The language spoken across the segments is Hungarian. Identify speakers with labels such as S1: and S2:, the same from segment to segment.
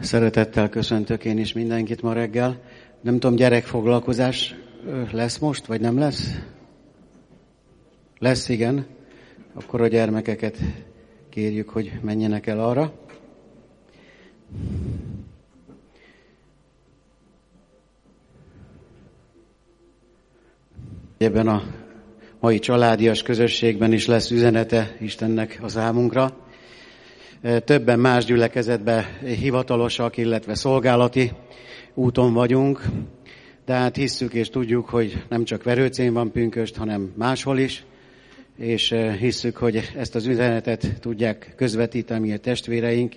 S1: Szeretettel köszöntök én is mindenkit ma reggel. Nem tudom, gyerekfoglalkozás lesz most, vagy nem lesz? Lesz, igen. Akkor a gyermekeket kérjük, hogy menjenek el arra. Ebben a mai családias közösségben is lesz üzenete Istennek a számunkra. Többen más gyülekezetben hivatalosak, illetve szolgálati úton vagyunk, de hát hisszük és tudjuk, hogy nem csak Verőcén van pünköst, hanem máshol is, és hisszük, hogy ezt az üzenetet tudják közvetíteni a testvéreink,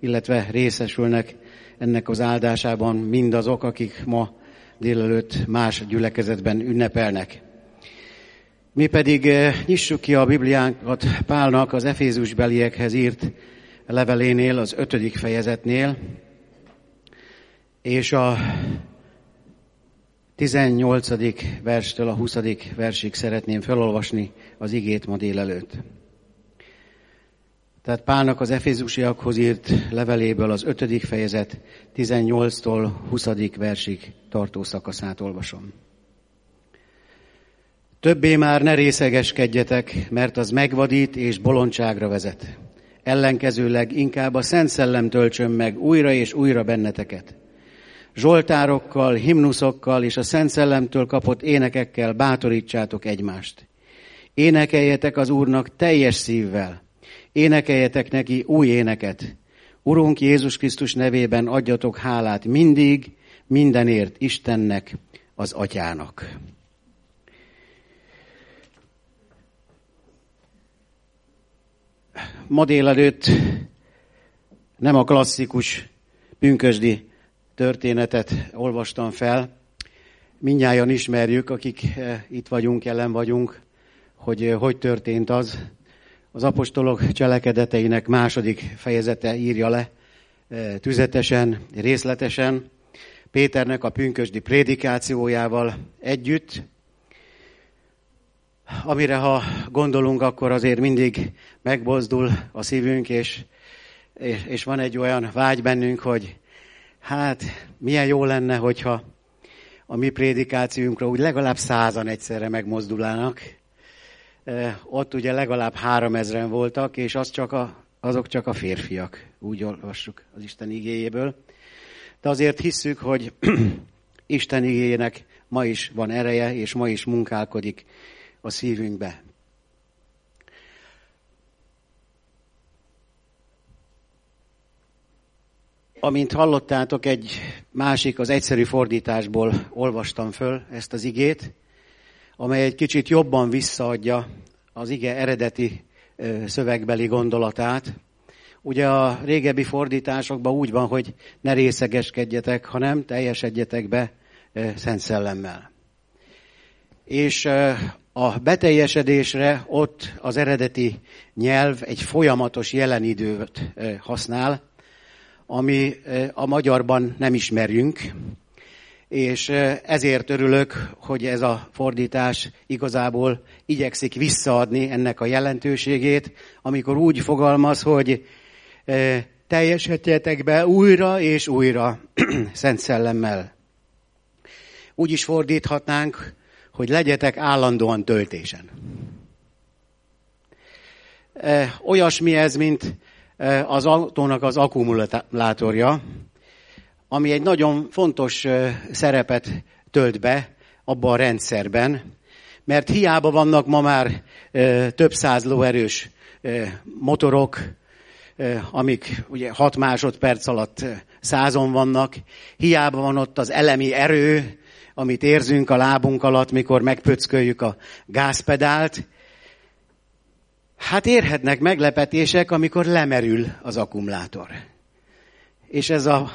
S1: illetve részesülnek ennek az áldásában mindazok, akik ma délelőtt más gyülekezetben ünnepelnek. Mi pedig nyissuk ki a Bibliánkat Pálnak az Efézus beliekhez írt levelénél, az ötödik fejezetnél, és a 18. verstől a 20. versig szeretném felolvasni az igét ma délelőtt. Tehát Pálnak az Efézusiakhoz írt leveléből az 5. fejezet 18-tól 20. versig tartó szakaszát olvasom. Többé már ne részegeskedjetek, mert az megvadít és bolondságra vezet. Ellenkezőleg inkább a Szent Szellem töltsön meg újra és újra benneteket. Zsoltárokkal, himnuszokkal és a Szent Szellemtől kapott énekekkel bátorítsátok egymást. Énekeljetek az Úrnak teljes szívvel. Énekeljetek neki új éneket. Urunk Jézus Krisztus nevében adjatok hálát mindig, mindenért Istennek, az Atyának. Ma délelőtt nem a klasszikus pünkösdi történetet olvastam fel. Mindnyájan ismerjük, akik eh, itt vagyunk, jelen vagyunk, hogy eh, hogy történt az. Az apostolok cselekedeteinek második fejezete írja le eh, tüzetesen, részletesen, Péternek a pünkösdi prédikációjával együtt, amire ha gondolunk, akkor azért mindig megbozdul a szívünk, és, és, van egy olyan vágy bennünk, hogy hát milyen jó lenne, hogyha a mi prédikációnkra úgy legalább százan egyszerre megmozdulnának. E, ott ugye legalább három ezren voltak, és az csak a, azok csak a férfiak, úgy olvassuk az Isten igéjéből. De azért hisszük, hogy Isten igéjének ma is van ereje, és ma is munkálkodik a szívünkbe. Amint hallottátok, egy másik, az egyszerű fordításból olvastam föl ezt az igét, amely egy kicsit jobban visszaadja az ige eredeti szövegbeli gondolatát. Ugye a régebbi fordításokban úgy van, hogy ne részegeskedjetek, hanem teljesedjetek be Szent Szellemmel. És a beteljesedésre ott az eredeti nyelv egy folyamatos jelenidőt használ, ami a magyarban nem ismerjünk, és ezért örülök, hogy ez a fordítás igazából igyekszik visszaadni ennek a jelentőségét, amikor úgy fogalmaz, hogy teljesedjetek be újra és újra Szent Szellemmel. Úgy is fordíthatnánk, hogy legyetek állandóan töltésen. Olyasmi ez, mint az autónak az akkumulátorja, ami egy nagyon fontos szerepet tölt be abba a rendszerben, mert hiába vannak ma már több száz lóerős motorok, amik ugye 6 másodperc alatt százon vannak, hiába van ott az elemi erő, amit érzünk a lábunk alatt, mikor megpöcköljük a gázpedált, hát érhetnek meglepetések, amikor lemerül az akkumulátor. És ez a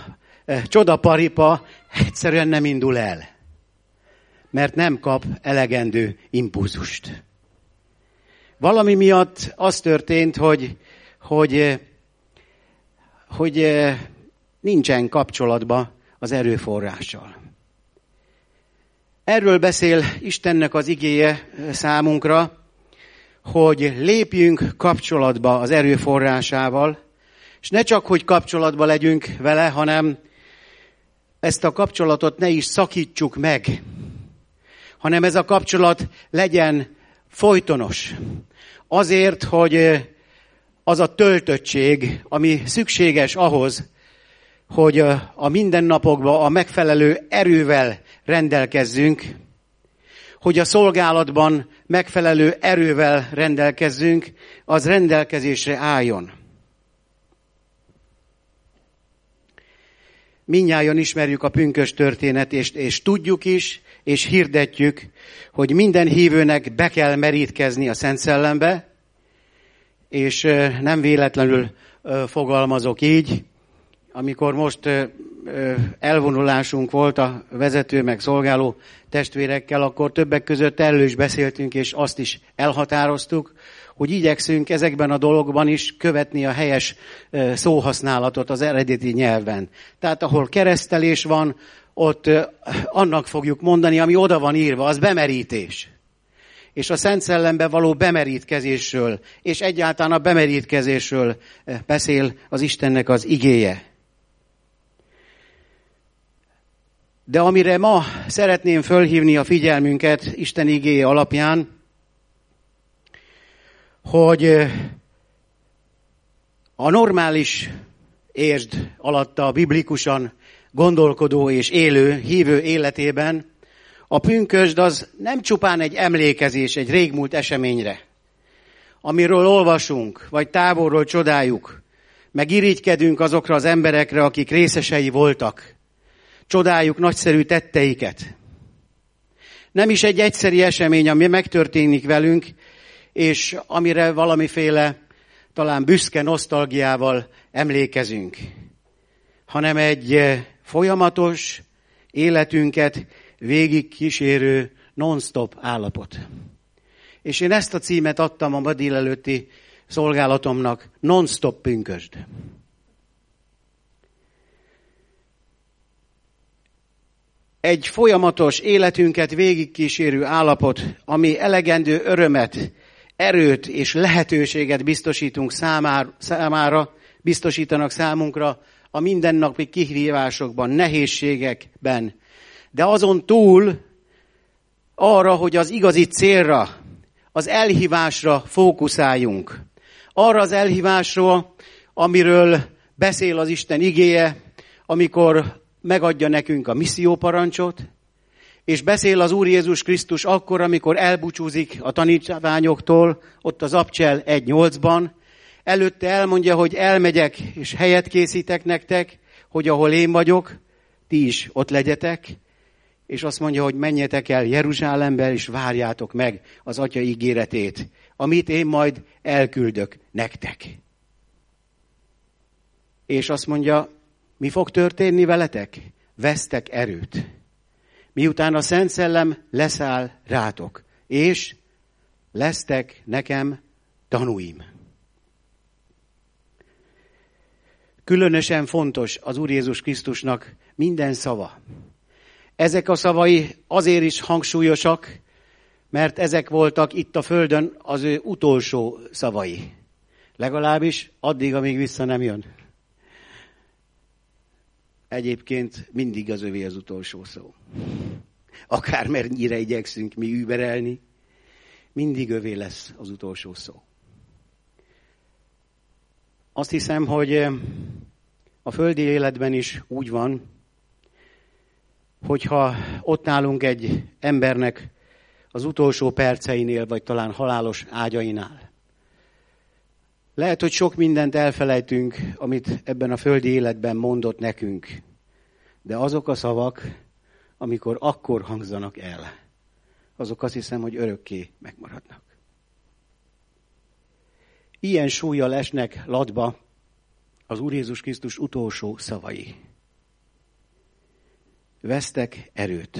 S1: e, csodaparipa egyszerűen nem indul el, mert nem kap elegendő impulzust. Valami miatt az történt, hogy, hogy, hogy nincsen kapcsolatba az erőforrással. Erről beszél Istennek az igéje számunkra, hogy lépjünk kapcsolatba az erőforrásával, És ne csak, hogy kapcsolatban legyünk vele, hanem ezt a kapcsolatot ne is szakítsuk meg, hanem ez a kapcsolat legyen folytonos. Azért, hogy az a töltöttség, ami szükséges ahhoz, hogy a mindennapokban a megfelelő erővel rendelkezzünk, hogy a szolgálatban megfelelő erővel rendelkezzünk, az rendelkezésre álljon. Minnyáján ismerjük a pünkös történet, és, és tudjuk is, és hirdetjük, hogy minden hívőnek be kell merítkezni a Szent Szellembe, és nem véletlenül fogalmazok így, amikor most elvonulásunk volt a vezető meg szolgáló testvérekkel, akkor többek között erről is beszéltünk, és azt is elhatároztuk, hogy igyekszünk ezekben a dolgokban is követni a helyes szóhasználatot az eredeti nyelven. Tehát ahol keresztelés van, ott annak fogjuk mondani, ami oda van írva, az bemerítés. És a Szent Szellembe való bemerítkezésről, és egyáltalán a bemerítkezésről beszél az Istennek az igéje. De amire ma szeretném fölhívni a figyelmünket Isten igéje alapján, hogy a normális értsd alatta a biblikusan gondolkodó és élő, hívő életében a pünkösd az nem csupán egy emlékezés egy régmúlt eseményre, amiről olvasunk, vagy távolról csodáljuk, meg irigykedünk azokra az emberekre, akik részesei voltak. Csodáljuk nagyszerű tetteiket. Nem is egy egyszeri esemény, ami megtörténik velünk, és amire valamiféle talán büszke nosztalgiával emlékezünk, hanem egy eh, folyamatos életünket végig kísérő non-stop állapot. És én ezt a címet adtam a ma délelőtti szolgálatomnak, non-stop pünkösd. Egy folyamatos életünket végigkísérő állapot, ami elegendő örömet, erőt és lehetőséget biztosítunk számára, számára biztosítanak számunkra a mindennapi kihívásokban, nehézségekben. De azon túl arra, hogy az igazi célra, az elhívásra fókuszáljunk. Arra az elhívásról, amiről beszél az Isten igéje, amikor megadja nekünk a misszióparancsot, és beszél az Úr Jézus Krisztus akkor, amikor elbúcsúzik a tanítványoktól, ott az Abcsel 1.8-ban, előtte elmondja, hogy elmegyek és helyet készítek nektek, hogy ahol én vagyok, ti is ott legyetek, és azt mondja, hogy menjetek el Jeruzsálembe, és várjátok meg az Atya ígéretét, amit én majd elküldök nektek. És azt mondja, mi fog történni veletek? Vesztek erőt miután a Szent Szellem leszáll rátok, és lesztek nekem tanúim. Különösen fontos az Úr Jézus Krisztusnak minden szava. Ezek a szavai azért is hangsúlyosak, mert ezek voltak itt a Földön az ő utolsó szavai. Legalábbis addig, amíg vissza nem jön. Egyébként mindig az övé az utolsó szó. Akármennyire igyekszünk mi überelni, mindig övé lesz az utolsó szó. Azt hiszem, hogy eh, a földi életben is úgy van, hogyha ott állunk egy embernek az utolsó perceinél, vagy talán halálos ágyainál. Lehet, hogy sok mindent elfelejtünk, amit ebben a földi életben mondott nekünk. De azok a szavak, amikor akkor hangzanak el, azok azt hiszem, hogy örökké megmaradnak. Ilyen súlyjal esnek latba az Úr Jézus Krisztus utolsó szavai. Vesztek erőt.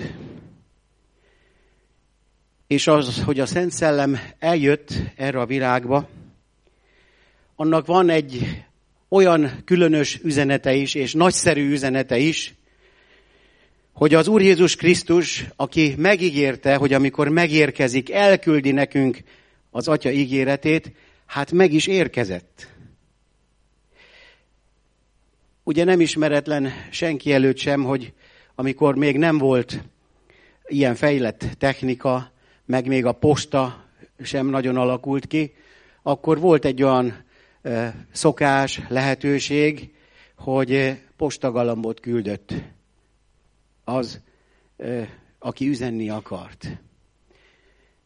S1: És az, hogy a Szent Szellem eljött erre a világba, annak van egy olyan különös üzenete is, és nagyszerű üzenete is, hogy az Úr Jézus Krisztus, aki megígérte, hogy amikor megérkezik, elküldi nekünk az Atya ígéretét, hát meg is érkezett. Ugye nem ismeretlen senki előtt sem, hogy amikor még nem volt ilyen fejlett technika, meg még a posta sem nagyon alakult ki, akkor volt egy olyan szokás, lehetőség, hogy postagalambot küldött az, aki üzenni akart.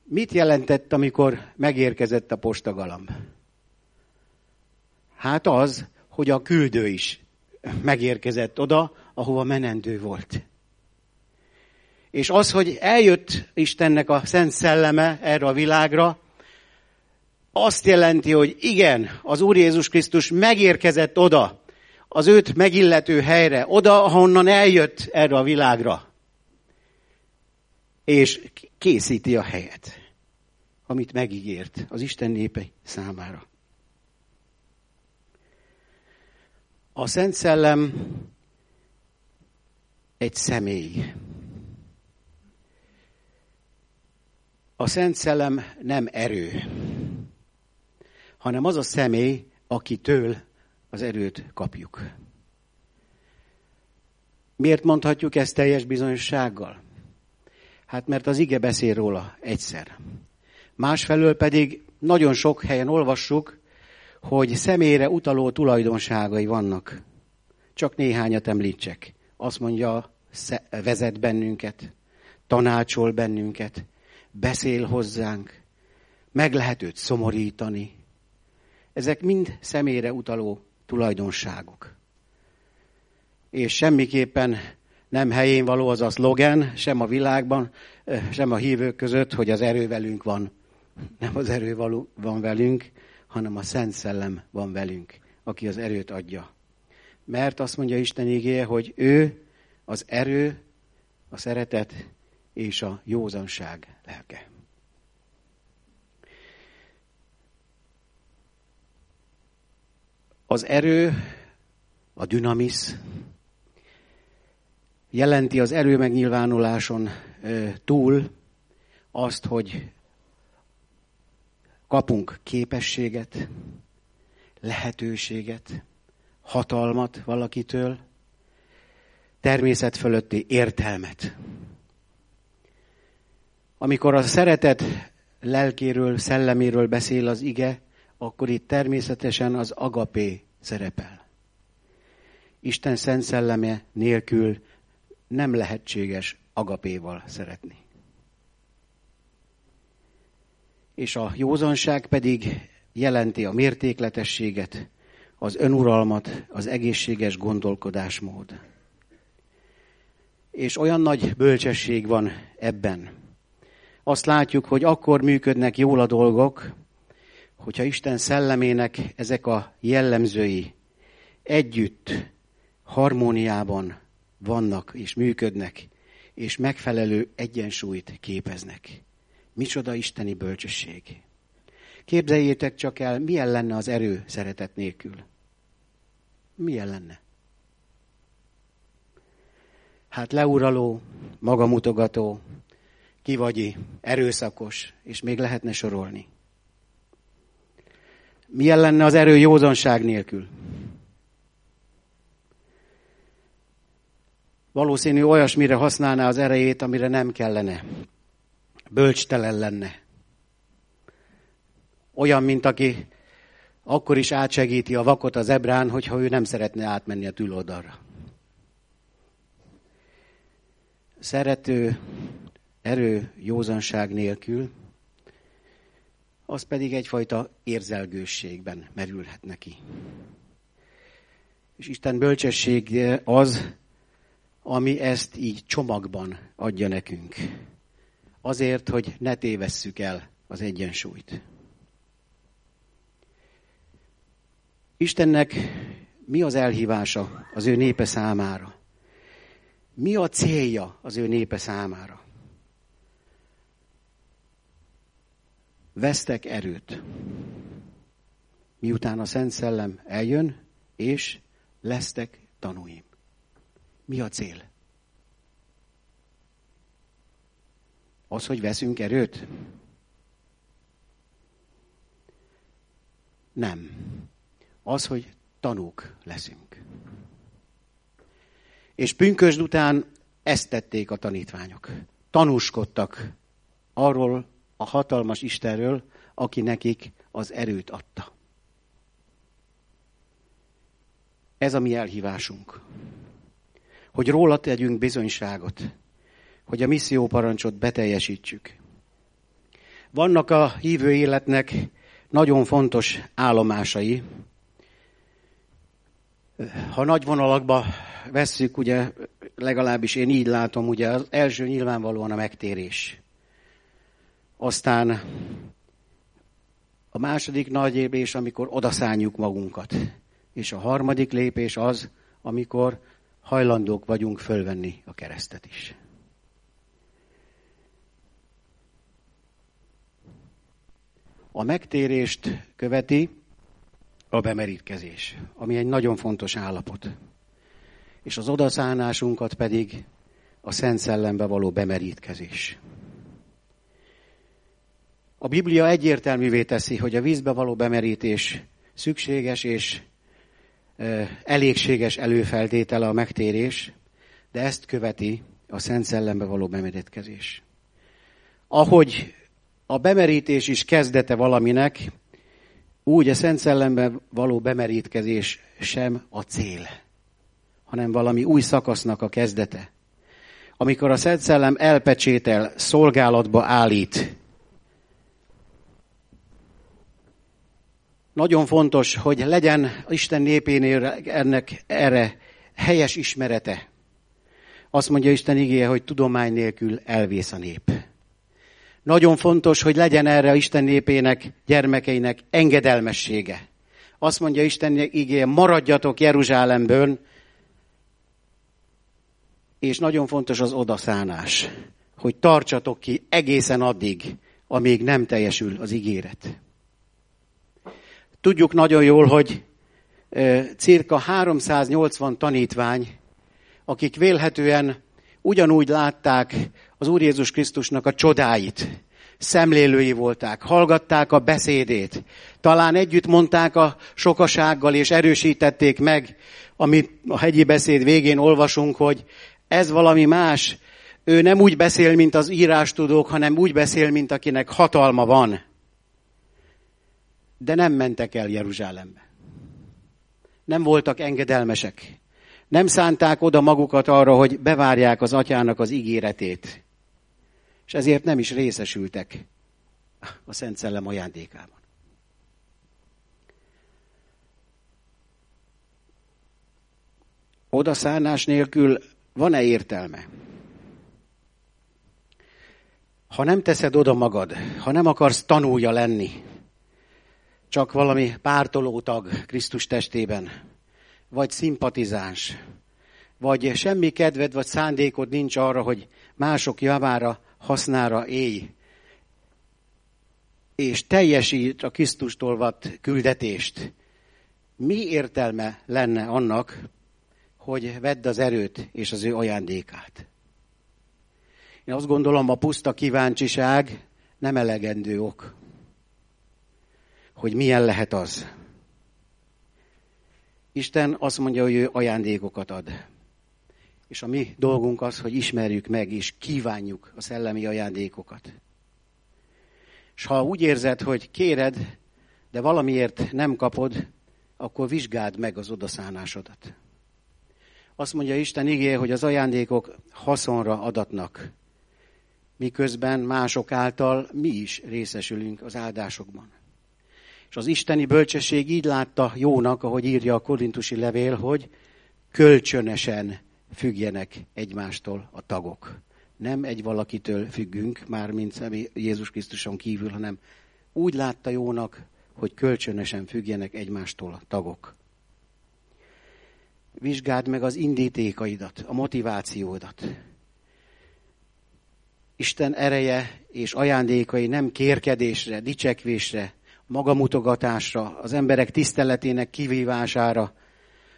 S1: Mit jelentett, amikor megérkezett a postagalamb? Hát az, hogy a küldő is megérkezett oda, ahova menendő volt. És az, hogy eljött Istennek a Szent Szelleme erre a világra, azt jelenti, hogy igen, az Úr Jézus Krisztus megérkezett oda, az őt megillető helyre, oda, ahonnan eljött erre a világra. És készíti a helyet, amit megígért az Isten népe számára. A Szent Szellem egy személy. A Szent Szellem nem erő, hanem az a személy, akitől az erőt kapjuk. Miért mondhatjuk ezt teljes bizonyossággal? Hát mert az ige beszél róla egyszer. Másfelől pedig nagyon sok helyen olvassuk, hogy személyre utaló tulajdonságai vannak. Csak néhányat említsek. Azt mondja, vezet bennünket, tanácsol bennünket, beszél hozzánk, meg lehet őt szomorítani. Ezek mind személyre utaló tulajdonságok. És semmiképpen nem helyén való az a szlogen, sem a világban, sem a hívők között, hogy az erő velünk van. Nem az erő van velünk, hanem a Szent Szellem van velünk, aki az erőt adja. Mert azt mondja Isten igéje, hogy ő az erő, a szeretet és a józanság lelke. Az erő, a dynamisz, jelenti az erő megnyilvánuláson túl azt, hogy kapunk képességet, lehetőséget, hatalmat valakitől, természet fölötti értelmet. Amikor a szeretet lelkéről, szelleméről beszél az ige, akkor itt természetesen az agapé szerepel. Isten szent szelleme nélkül nem lehetséges agapéval szeretni. És a józanság pedig jelenti a mértékletességet, az önuralmat, az egészséges gondolkodásmód. És olyan nagy bölcsesség van ebben. Azt látjuk, hogy akkor működnek jól a dolgok, hogyha Isten szellemének ezek a jellemzői együtt, harmóniában vannak és működnek, és megfelelő egyensúlyt képeznek. Micsoda isteni bölcsesség. Képzeljétek csak el, milyen lenne az erő szeretet nélkül. Milyen lenne? Hát leuraló, magamutogató, kivagyi, erőszakos, és még lehetne sorolni. Milyen lenne az erő józanság nélkül? Valószínű olyasmire használná az erejét, amire nem kellene. Bölcstelen lenne. Olyan, mint aki akkor is átsegíti a vakot az ebrán, hogyha ő nem szeretne átmenni a túloldalra. Szerető erő józanság nélkül, az pedig egyfajta érzelgősségben merülhet neki. És Isten bölcsesség az, ami ezt így csomagban adja nekünk. Azért, hogy ne tévesszük el az egyensúlyt. Istennek mi az elhívása az ő népe számára? Mi a célja az ő népe számára? Vesztek erőt. Miután a Szent Szellem eljön, és lesztek tanúim. Mi a cél? Az, hogy veszünk erőt? Nem. Az, hogy tanúk leszünk. És pünkösd után ezt tették a tanítványok. Tanúskodtak arról a hatalmas Istenről, aki nekik az erőt adta. Ez a mi elhívásunk. Hogy róla tegyünk bizonyságot, hogy a misszió parancsot beteljesítsük. Vannak a hívő életnek nagyon fontos állomásai. Ha nagy vonalakba vesszük, ugye legalábbis én így látom, ugye az első nyilvánvalóan a megtérés. Aztán a második nagy lépés, amikor odaszálljuk magunkat. És a harmadik lépés az, amikor hajlandók vagyunk fölvenni a keresztet is. A megtérést követi a bemerítkezés, ami egy nagyon fontos állapot. És az odaszánásunkat pedig a Szent Szellembe való bemerítkezés. A Biblia egyértelművé teszi, hogy a vízbe való bemerítés szükséges és elégséges előfeltétele a megtérés, de ezt követi a Szent Szellembe való bemerítkezés. Ahogy a bemerítés is kezdete valaminek, úgy a Szent Szellembe való bemerítkezés sem a cél, hanem valami új szakasznak a kezdete. Amikor a Szent Szellem elpecsétel, szolgálatba állít, Nagyon fontos, hogy legyen Isten népénél ennek erre helyes ismerete. Azt mondja Isten igéje, hogy tudomány nélkül elvész a nép. Nagyon fontos, hogy legyen erre Isten népének, gyermekeinek engedelmessége. Azt mondja Isten igéje, maradjatok Jeruzsálemből, és nagyon fontos az odaszánás, hogy tartsatok ki egészen addig, amíg nem teljesül az ígéret. Tudjuk nagyon jól, hogy cirka 380 tanítvány, akik vélhetően ugyanúgy látták az Úr Jézus Krisztusnak a csodáit, szemlélői volták, hallgatták a beszédét, talán együtt mondták a sokasággal, és erősítették meg, amit a hegyi beszéd végén olvasunk, hogy ez valami más. Ő nem úgy beszél, mint az írástudók, hanem úgy beszél, mint akinek hatalma van de nem mentek el Jeruzsálembe. Nem voltak engedelmesek. Nem szánták oda magukat arra, hogy bevárják az atyának az ígéretét. És ezért nem is részesültek a Szent Szellem ajándékában. Odaszállás nélkül van-e értelme? Ha nem teszed oda magad, ha nem akarsz tanulja lenni, csak valami pártolótag Krisztus testében, vagy szimpatizáns, vagy semmi kedved vagy szándékod nincs arra, hogy mások javára, hasznára élj, és teljesít a Krisztustól vett küldetést. Mi értelme lenne annak, hogy vedd az erőt és az ő ajándékát? Én azt gondolom, a puszta kíváncsiság nem elegendő ok hogy milyen lehet az. Isten azt mondja, hogy ő ajándékokat ad. És a mi dolgunk az, hogy ismerjük meg és kívánjuk a szellemi ajándékokat. És ha úgy érzed, hogy kéred, de valamiért nem kapod, akkor vizsgáld meg az odaszánásodat. Azt mondja Isten igé, hogy az ajándékok haszonra adatnak, miközben mások által mi is részesülünk az áldásokban. És az isteni bölcsesség így látta jónak, ahogy írja a korintusi levél, hogy kölcsönösen függjenek egymástól a tagok. Nem egy valakitől függünk, már mint Jézus Krisztuson kívül, hanem úgy látta jónak, hogy kölcsönösen függjenek egymástól a tagok. Vizsgáld meg az indítékaidat, a motivációdat. Isten ereje és ajándékai nem kérkedésre, dicsekvésre, magamutogatásra, az emberek tiszteletének kivívására,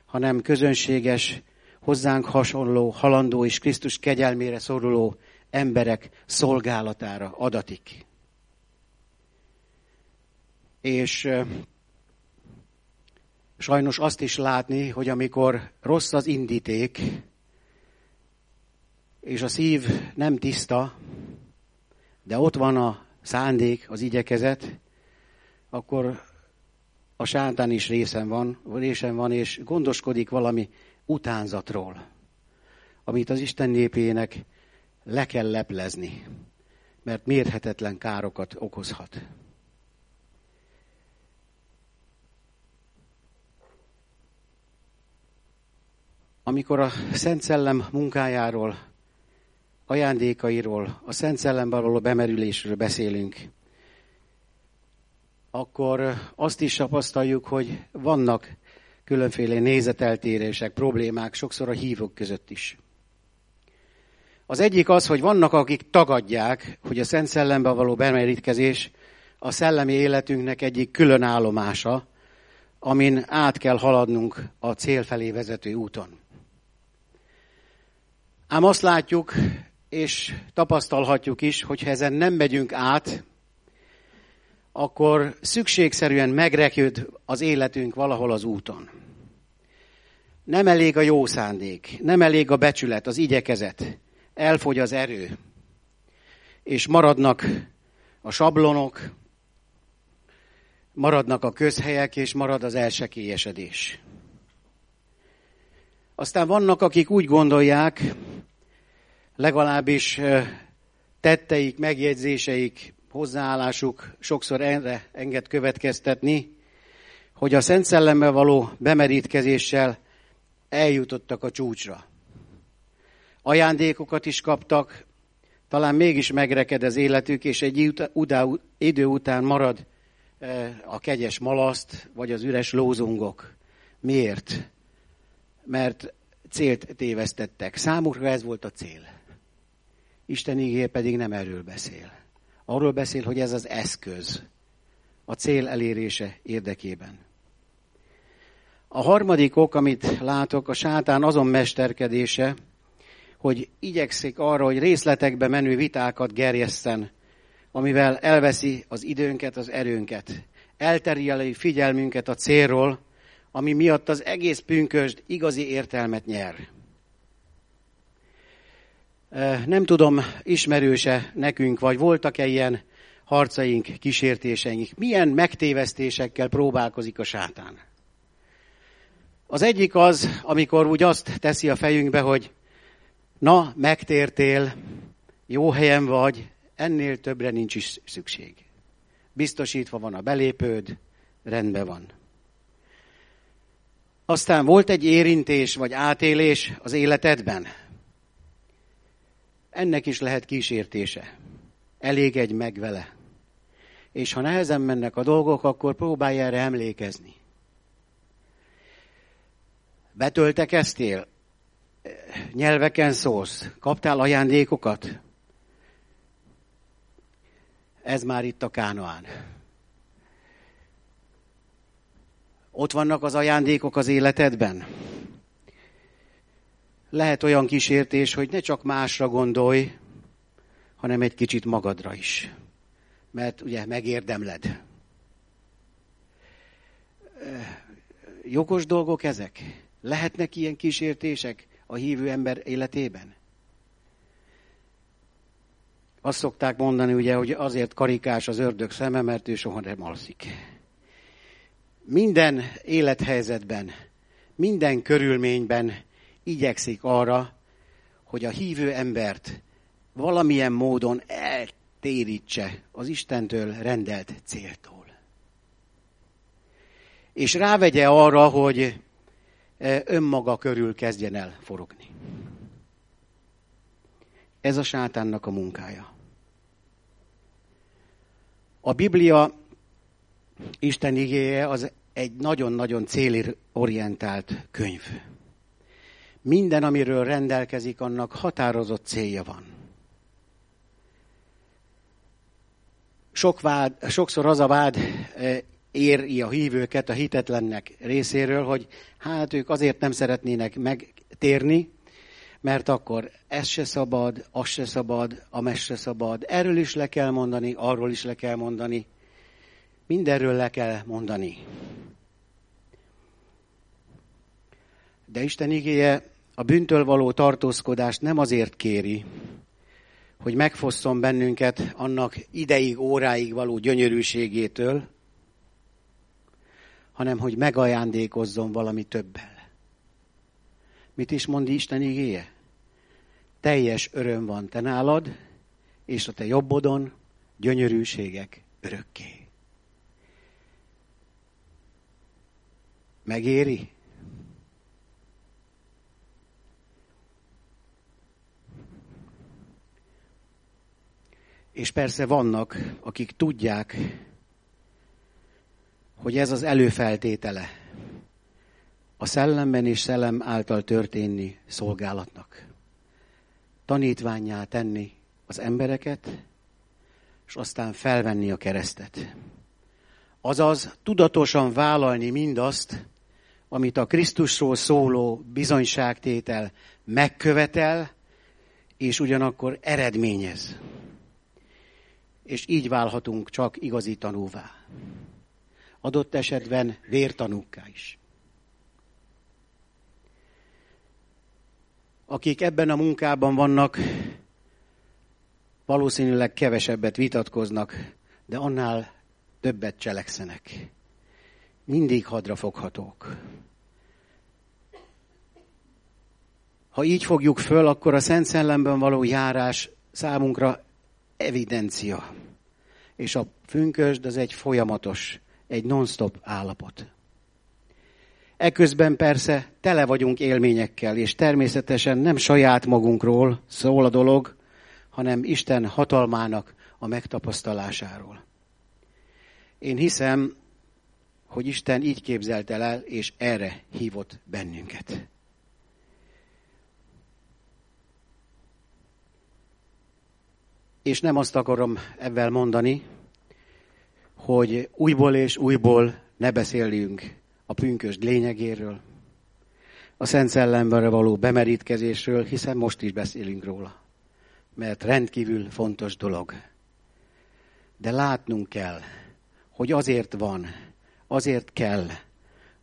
S1: hanem közönséges, hozzánk hasonló, halandó és Krisztus kegyelmére szoruló emberek szolgálatára adatik. És sajnos azt is látni, hogy amikor rossz az indíték, és a szív nem tiszta, de ott van a szándék, az igyekezet, akkor a sátán is részen van, részen van, és gondoskodik valami utánzatról, amit az Isten népének le kell leplezni, mert mérhetetlen károkat okozhat. Amikor a Szent Szellem munkájáról, ajándékairól, a Szent Szellemben való bemerülésről beszélünk, akkor azt is tapasztaljuk, hogy vannak különféle nézeteltérések, problémák, sokszor a hívók között is. Az egyik az, hogy vannak, akik tagadják, hogy a Szent Szellembe való bemerítkezés a szellemi életünknek egyik külön állomása, amin át kell haladnunk a cél felé vezető úton. Ám azt látjuk, és tapasztalhatjuk is, hogy ha ezen nem megyünk át, akkor szükségszerűen megrekőd az életünk valahol az úton. Nem elég a jó szándék, nem elég a becsület, az igyekezet, elfogy az erő, és maradnak a sablonok, maradnak a közhelyek, és marad az elsekélyesedés. Aztán vannak, akik úgy gondolják, legalábbis tetteik, megjegyzéseik, hozzáállásuk sokszor erre enged következtetni, hogy a Szent Szellemmel való bemerítkezéssel eljutottak a csúcsra. Ajándékokat is kaptak, talán mégis megreked az életük, és egy idő után marad a kegyes malaszt, vagy az üres lózungok. Miért? Mert célt tévesztettek. Számukra ez volt a cél. Isten ígér pedig nem erről beszél. Arról beszél, hogy ez az eszköz a cél elérése érdekében. A harmadik ok, amit látok, a sátán azon mesterkedése, hogy igyekszik arra, hogy részletekbe menő vitákat gerjesszen, amivel elveszi az időnket, az erőnket, elterjeli figyelmünket a célról, ami miatt az egész pünkösd igazi értelmet nyer. Nem tudom, ismerőse nekünk, vagy voltak-e ilyen harcaink, kísértéseink. Milyen megtévesztésekkel próbálkozik a sátán? Az egyik az, amikor úgy azt teszi a fejünkbe, hogy na, megtértél, jó helyen vagy, ennél többre nincs is szükség. Biztosítva van a belépőd, rendben van. Aztán volt egy érintés vagy átélés az életedben, ennek is lehet kísértése. egy meg vele. És ha nehezen mennek a dolgok, akkor próbálj erre emlékezni. Betöltekeztél? Nyelveken szólsz? Kaptál ajándékokat? Ez már itt a Kánoán. Ott vannak az ajándékok az életedben? Lehet olyan kísértés, hogy ne csak másra gondolj, hanem egy kicsit magadra is. Mert ugye megérdemled. Jogos dolgok ezek? Lehetnek ilyen kísértések a hívő ember életében? Azt szokták mondani, ugye, hogy azért karikás az ördög szeme, mert ő soha nem alszik. Minden élethelyzetben, minden körülményben igyekszik arra, hogy a hívő embert valamilyen módon eltérítse az Istentől rendelt céltól. És rávegye arra, hogy e, önmaga körül kezdjen el forogni. Ez a sátánnak a munkája. A Biblia Isten igéje az egy nagyon-nagyon célorientált könyv. Minden, amiről rendelkezik, annak határozott célja van. Sok vád, sokszor az a vád e, éri a hívőket a hitetlennek részéről, hogy hát ők azért nem szeretnének megtérni, mert akkor ez se szabad, az se szabad, a se szabad. Erről is le kell mondani, arról is le kell mondani. Mindenről le kell mondani. De Isten igéje a bűntől való tartózkodást nem azért kéri, hogy megfosszon bennünket annak ideig, óráig való gyönyörűségétől, hanem hogy megajándékozzon valami többel. Mit is mond Isten igéje? Teljes öröm van te nálad, és a te jobbodon gyönyörűségek örökké. Megéri? És persze vannak, akik tudják, hogy ez az előfeltétele a szellemben és szellem által történni szolgálatnak. Tanítványá tenni az embereket, és aztán felvenni a keresztet. Azaz tudatosan vállalni mindazt, amit a Krisztusról szóló bizonyságtétel megkövetel, és ugyanakkor eredményez. És így válhatunk csak igazi tanúvá. Adott esetben vértanúkká is. Akik ebben a munkában vannak, valószínűleg kevesebbet vitatkoznak, de annál többet cselekszenek. Mindig hadra foghatók. Ha így fogjuk föl, akkor a Szent Szellemben való járás számunkra evidencia. És a fünkösd az egy folyamatos, egy non-stop állapot. Eközben persze tele vagyunk élményekkel, és természetesen nem saját magunkról szól a dolog, hanem Isten hatalmának a megtapasztalásáról. Én hiszem, hogy Isten így képzelte el, és erre hívott bennünket. És nem azt akarom ebben mondani, hogy újból és újból ne beszéljünk a pünkösd lényegéről, a Szent Szellemben való bemerítkezésről, hiszen most is beszélünk róla mert rendkívül fontos dolog. De látnunk kell, hogy azért van, azért kell,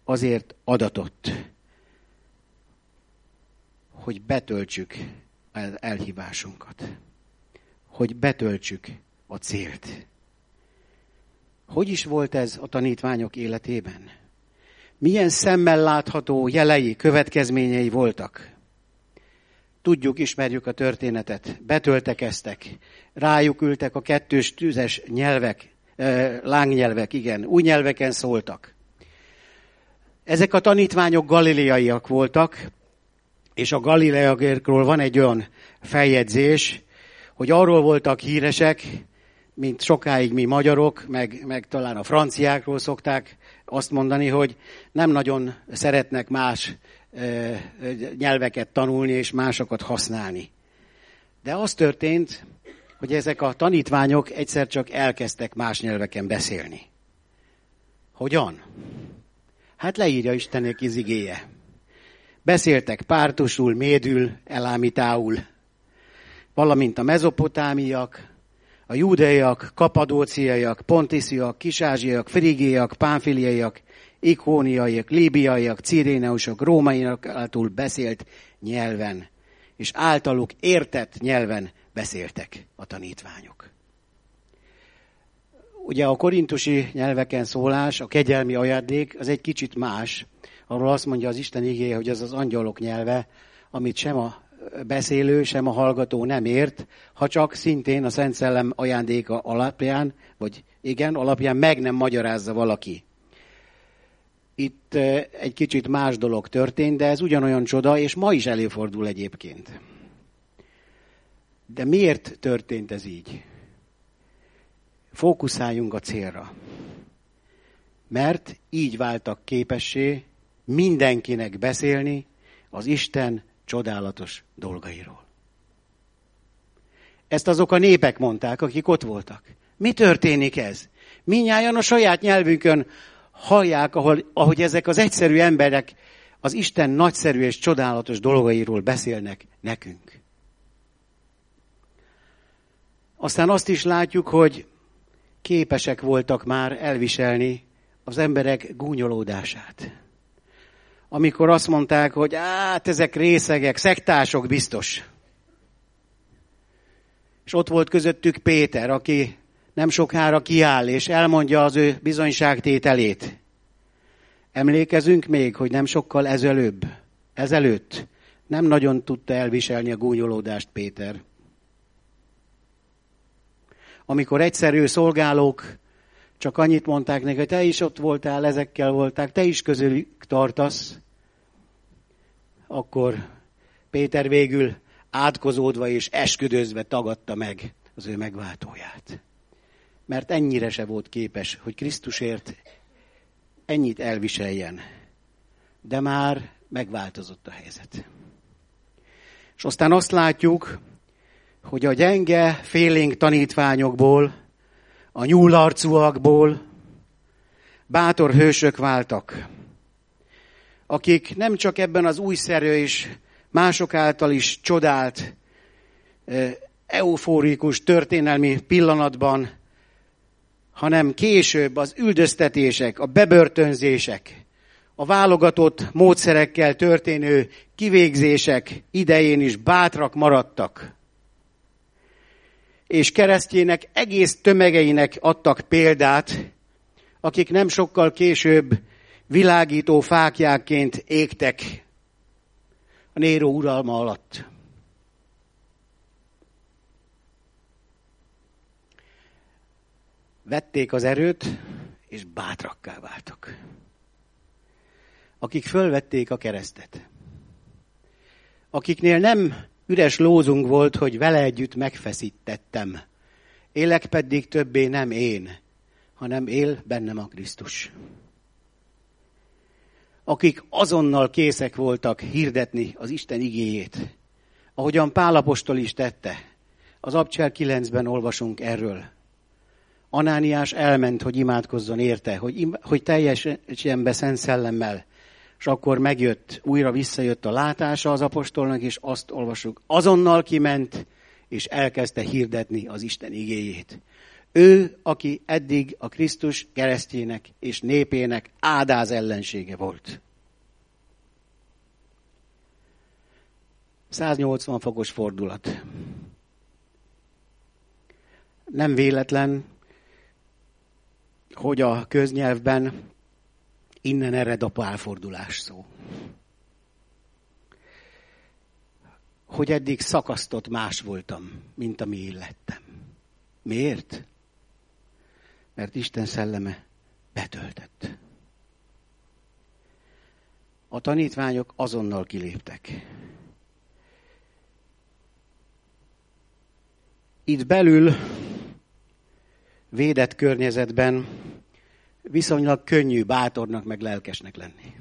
S1: azért adatott, hogy betöltsük el elhívásunkat, hogy betöltsük a célt. Hogy is volt ez a tanítványok életében? Milyen szemmel látható jelei, következményei voltak? Tudjuk, ismerjük a történetet. Betöltekeztek. Rájuk ültek a kettős tüzes nyelvek, lángnyelvek, igen, új nyelveken szóltak. Ezek a tanítványok galileaiak voltak, és a galileaiakról van egy olyan feljegyzés, hogy arról voltak híresek, mint sokáig mi magyarok, meg, meg talán a franciákról szokták azt mondani, hogy nem nagyon szeretnek más nyelveket tanulni és másokat használni. De az történt, hogy ezek a tanítványok egyszer csak elkezdtek más nyelveken beszélni. Hogyan? Hát leírja Istenek izigéje. Beszéltek pártusul, médül, elámitául, valamint a mezopotámiak, a júdeaiak, kapadóciaiak, pontisziak, kisázsiak, frigéiak, pánfiliaiak ikóniaiak, líbiaiak, ciréneusok, rómaiak által beszélt nyelven, és általuk értett nyelven beszéltek a tanítványok. Ugye a korintusi nyelveken szólás, a kegyelmi ajándék, az egy kicsit más. Arról azt mondja az Isten igéje, hogy az az angyalok nyelve, amit sem a beszélő, sem a hallgató nem ért, ha csak szintén a Szent Szellem ajándéka alapján, vagy igen, alapján meg nem magyarázza valaki. Itt egy kicsit más dolog történt, de ez ugyanolyan csoda, és ma is előfordul egyébként. De miért történt ez így? Fókuszáljunk a célra. Mert így váltak képessé mindenkinek beszélni az Isten csodálatos dolgairól. Ezt azok a népek mondták, akik ott voltak. Mi történik ez? Minnyáján a saját nyelvünkön hallják, ahol, ahogy ezek az egyszerű emberek az Isten nagyszerű és csodálatos dolgairól beszélnek nekünk. Aztán azt is látjuk, hogy képesek voltak már elviselni az emberek gúnyolódását. Amikor azt mondták, hogy hát ezek részegek, szektások biztos. És ott volt közöttük Péter, aki nem sokára kiáll, és elmondja az ő bizonyságtételét. Emlékezünk még, hogy nem sokkal ezelőbb, ezelőtt nem nagyon tudta elviselni a gúnyolódást Péter. Amikor egyszerű szolgálók csak annyit mondták neki, hogy te is ott voltál, ezekkel volták, te is közülük tartasz, akkor Péter végül átkozódva és esküdözve tagadta meg az ő megváltóját. Mert ennyire se volt képes, hogy Krisztusért ennyit elviseljen. De már megváltozott a helyzet. És aztán azt látjuk, hogy a gyenge, félénk tanítványokból, a nyúlarcúakból bátor hősök váltak, akik nem csak ebben az újszerű és mások által is csodált, eufórikus történelmi pillanatban, hanem később az üldöztetések, a bebörtönzések, a válogatott módszerekkel történő kivégzések idején is bátrak maradtak. És keresztjének egész tömegeinek adtak példát, akik nem sokkal később világító fákjáként égtek a Néró uralma alatt. Vették az erőt, és bátrakká váltak. Akik fölvették a keresztet. Akiknél nem üres lózunk volt, hogy vele együtt megfeszítettem. Élek pedig többé nem én, hanem él bennem a Krisztus akik azonnal készek voltak hirdetni az Isten igéjét. Ahogyan Pálapostól is tette. Az Abcsel 9-ben olvasunk erről. Anániás elment, hogy imádkozzon érte, hogy, hogy teljesen be szent szellemmel. És akkor megjött, újra visszajött a látása az apostolnak, és azt olvasjuk. Azonnal kiment, és elkezdte hirdetni az Isten igéjét. Ő, aki eddig a Krisztus keresztjének és népének ádáz ellensége volt. 180 fokos fordulat. Nem véletlen, hogy a köznyelvben innen ered a pálfordulás szó. Hogy eddig szakasztott más voltam, mint ami én lettem. Miért? Mert Isten szelleme betöltött. A tanítványok azonnal kiléptek. Itt belül, védett környezetben viszonylag könnyű bátornak meg lelkesnek lenni.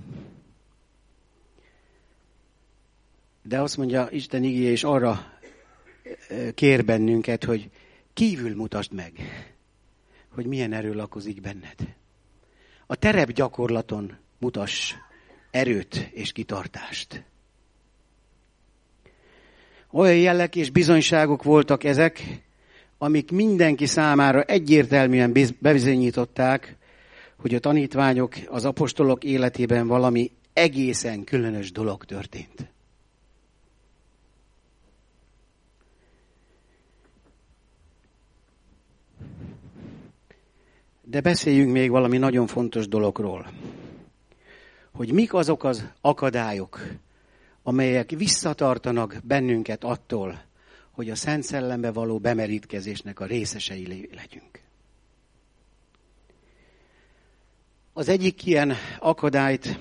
S1: De azt mondja Isten igéje, és arra eh, kér bennünket, hogy kívül mutasd meg hogy milyen erő lakozik benned. A terep gyakorlaton mutass erőt és kitartást. Olyan jelek és bizonyságok voltak ezek, amik mindenki számára egyértelműen bebizonyították, hogy a tanítványok, az apostolok életében valami egészen különös dolog történt. De beszéljünk még valami nagyon fontos dologról. Hogy mik azok az akadályok, amelyek visszatartanak bennünket attól, hogy a Szent Szellembe való bemerítkezésnek a részesei legyünk. Az egyik ilyen akadályt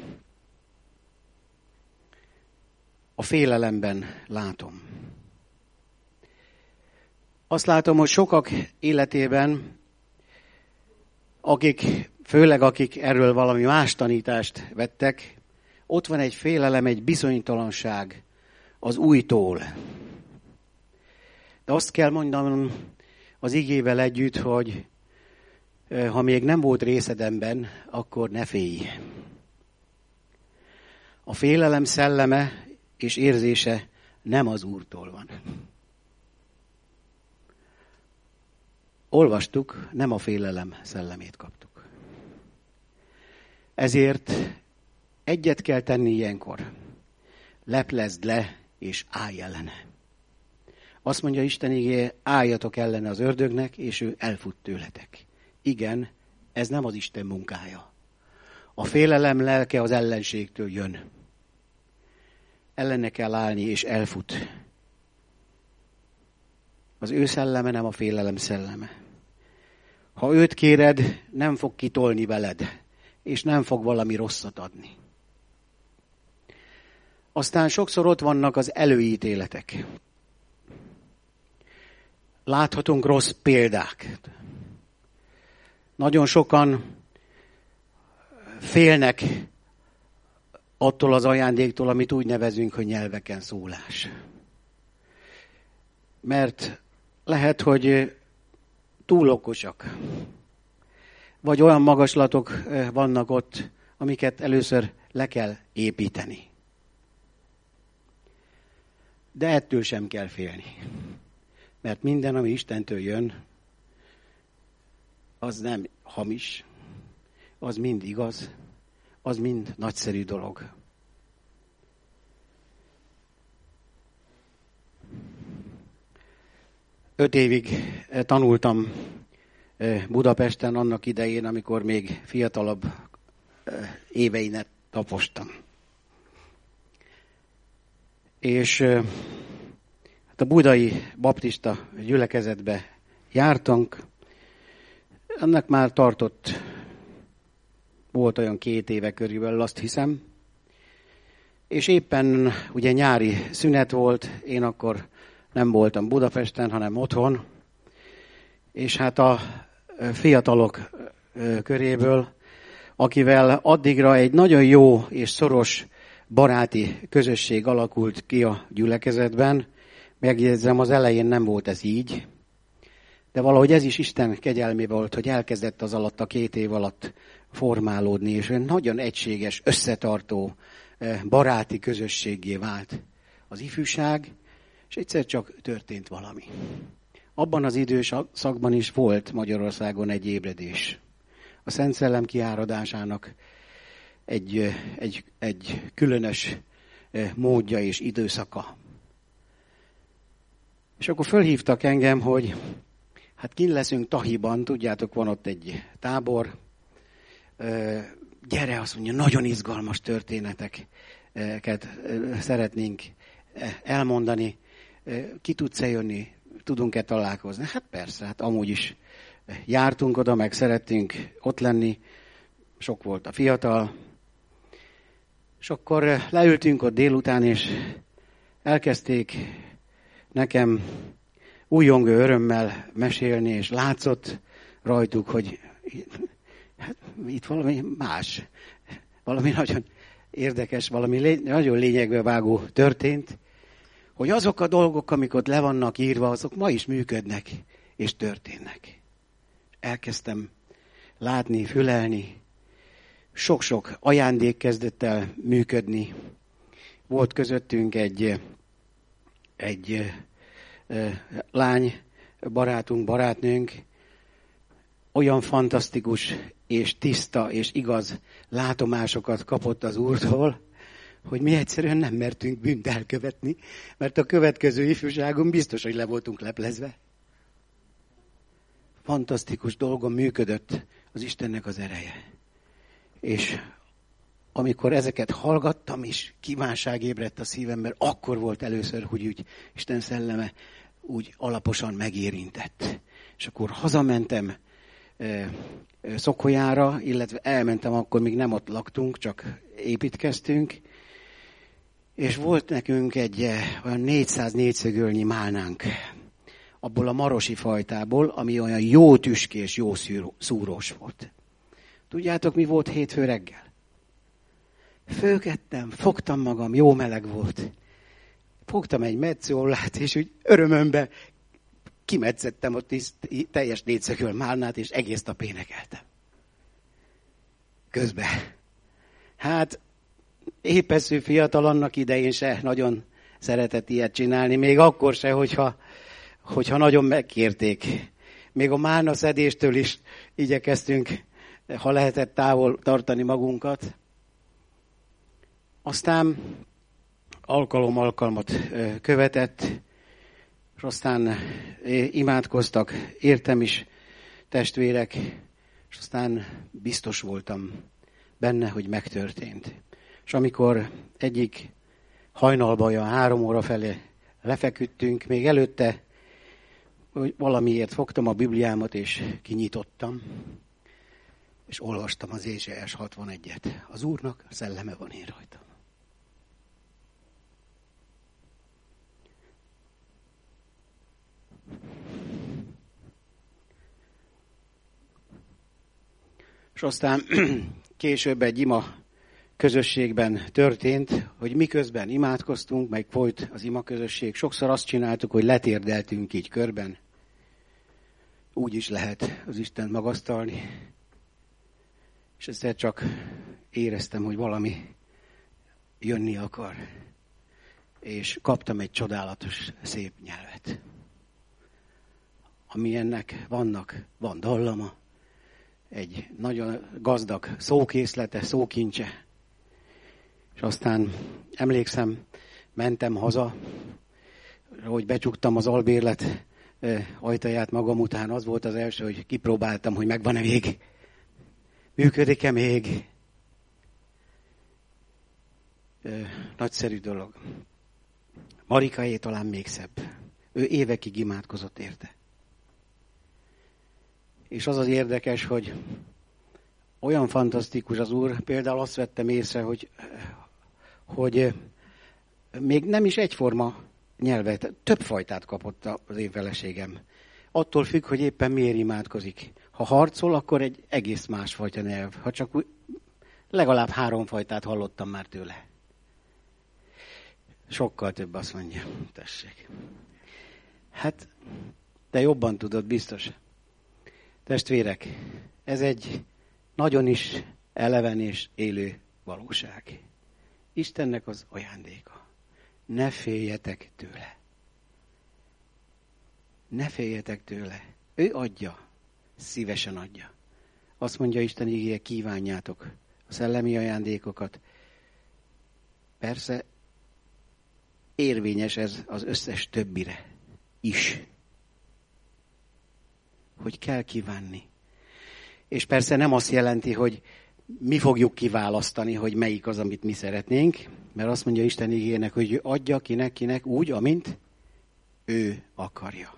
S1: a félelemben látom. Azt látom, hogy sokak életében akik, főleg akik erről valami más tanítást vettek, ott van egy félelem, egy bizonytalanság az újtól. De azt kell mondanom az igével együtt, hogy ha még nem volt részedemben, akkor ne félj. A félelem szelleme és érzése nem az Úrtól van. Olvastuk, nem a félelem szellemét kaptuk. Ezért Egyet kell tenni ilyenkor. Leplezd le, és állj ellene. Azt mondja Isten igé, álljatok ellene az ördögnek, és ő elfut tőletek. Igen, ez nem az Isten munkája. A félelem lelke az ellenségtől jön. Ellene kell állni, és elfut. Az ő szelleme nem a félelem szelleme. Ha őt kéred, nem fog kitolni veled, és nem fog valami rosszat adni. Aztán sokszor ott vannak az előítéletek. Láthatunk rossz példák. Nagyon sokan félnek attól az ajándéktól, amit úgy nevezünk, hogy nyelveken szólás. Mert lehet, hogy túl okosak. Vagy olyan magaslatok vannak ott, amiket először le kell építeni. De ettől sem kell félni. Mert minden, ami Istentől jön, az nem hamis, az mind igaz, az mind nagyszerű dolog. Öt évig eh, tanultam eh, Budapesten annak idején, amikor még fiatalabb eh, éveinet tapostam. És hát a budai baptista gyülekezetbe jártunk, ennek már tartott, volt olyan két éve körülbelül, azt hiszem, és éppen ugye nyári szünet volt, én akkor nem voltam Budapesten, hanem otthon, és hát a fiatalok köréből, akivel addigra egy nagyon jó és szoros baráti közösség alakult ki a gyülekezetben. Megjegyzem, az elején nem volt ez így, de valahogy ez is Isten kegyelmé volt, hogy elkezdett az alatt a két év alatt formálódni, és nagyon egységes, összetartó, baráti közösségé vált az ifjúság, és egyszer csak történt valami. Abban az időszakban is volt Magyarországon egy ébredés. A Szent Szellem kiáradásának egy, egy, egy különös módja és időszaka. És akkor fölhívtak engem, hogy hát kin leszünk Tahiban, tudjátok, van ott egy tábor, gyere, azt mondja, nagyon izgalmas történeteket szeretnénk elmondani ki tudsz-e jönni, tudunk-e találkozni? Hát persze, hát amúgy is jártunk oda, meg szerettünk ott lenni, sok volt a fiatal, és akkor leültünk ott délután, és elkezdték nekem újongó örömmel mesélni, és látszott rajtuk, hogy hát, itt valami más, valami nagyon érdekes, valami lé, nagyon lényegbe vágó történt, hogy azok a dolgok, amik ott le vannak írva, azok ma is működnek és történnek. Elkezdtem látni, fülelni, sok-sok ajándék kezdett el működni. Volt közöttünk egy, egy lány, barátunk, barátnőnk, olyan fantasztikus és tiszta és igaz látomásokat kapott az Úrtól, hogy mi egyszerűen nem mertünk bűnt elkövetni, mert a következő ifjúságon biztos, hogy le voltunk leplezve. Fantasztikus dolgon működött az Istennek az ereje. És amikor ezeket hallgattam, és kívánság ébredt a szívemben, akkor volt először, hogy úgy Isten szelleme úgy alaposan megérintett. És akkor hazamentem e, Szokolyára, illetve elmentem, akkor még nem ott laktunk, csak építkeztünk, és volt nekünk egy eh, olyan 400 négyszögölnyi málnánk, abból a marosi fajtából, ami olyan jó tüskés, jó szúrós volt. Tudjátok, mi volt hétfő reggel? Fölkettem, fogtam magam, jó meleg volt. Fogtam egy metszólát, és úgy örömömbe kimetszettem a tiszt, teljes négyszögöl málnát, és egész nap énekeltem. Közben. Hát épesző fiatal annak idején se nagyon szeretett ilyet csinálni, még akkor se, hogyha, hogyha nagyon megkérték. Még a mána szedéstől is igyekeztünk, ha lehetett távol tartani magunkat. Aztán alkalom alkalmat követett, és aztán imádkoztak, értem is testvérek, és aztán biztos voltam benne, hogy megtörtént. És amikor egyik hajnalban olyan három óra felé lefeküdtünk, még előtte hogy valamiért fogtam a Bibliámat, és kinyitottam, és olvastam az Ézsaiás 61-et. Az Úrnak szelleme van én rajtam. És aztán később egy ima közösségben történt, hogy miközben imádkoztunk, meg folyt az ima közösség, sokszor azt csináltuk, hogy letérdeltünk így körben. Úgy is lehet az Isten magasztalni. És egyszer csak éreztem, hogy valami jönni akar. És kaptam egy csodálatos, szép nyelvet. Ami ennek vannak, van dallama, egy nagyon gazdag szókészlete, szókincse. És aztán emlékszem, mentem haza, hogy becsuktam az albérlet ajtaját magam után, az volt az első, hogy kipróbáltam, hogy megvan-e még, működik-e még. Nagyszerű dolog. Marikaé talán még szebb. Ő évekig imádkozott érte. És az az érdekes, hogy olyan fantasztikus az Úr, például azt vettem észre, hogy, hogy még nem is egyforma nyelvet, több fajtát kapott az én feleségem. Attól függ, hogy éppen miért imádkozik. Ha harcol, akkor egy egész másfajta nyelv. Ha csak úgy, legalább három fajtát hallottam már tőle. Sokkal több azt mondja. Tessék. Hát, te jobban tudod, biztos. Testvérek, ez egy nagyon is eleven és élő valóság. Istennek az ajándéka. Ne féljetek tőle. Ne féljetek tőle. Ő adja. Szívesen adja. Azt mondja Isten igéje, kívánjátok a szellemi ajándékokat. Persze érvényes ez az összes többire is hogy kell kívánni. És persze nem azt jelenti, hogy mi fogjuk kiválasztani, hogy melyik az, amit mi szeretnénk, mert azt mondja Isten igének, hogy adja kinek, kinek úgy, amint ő akarja.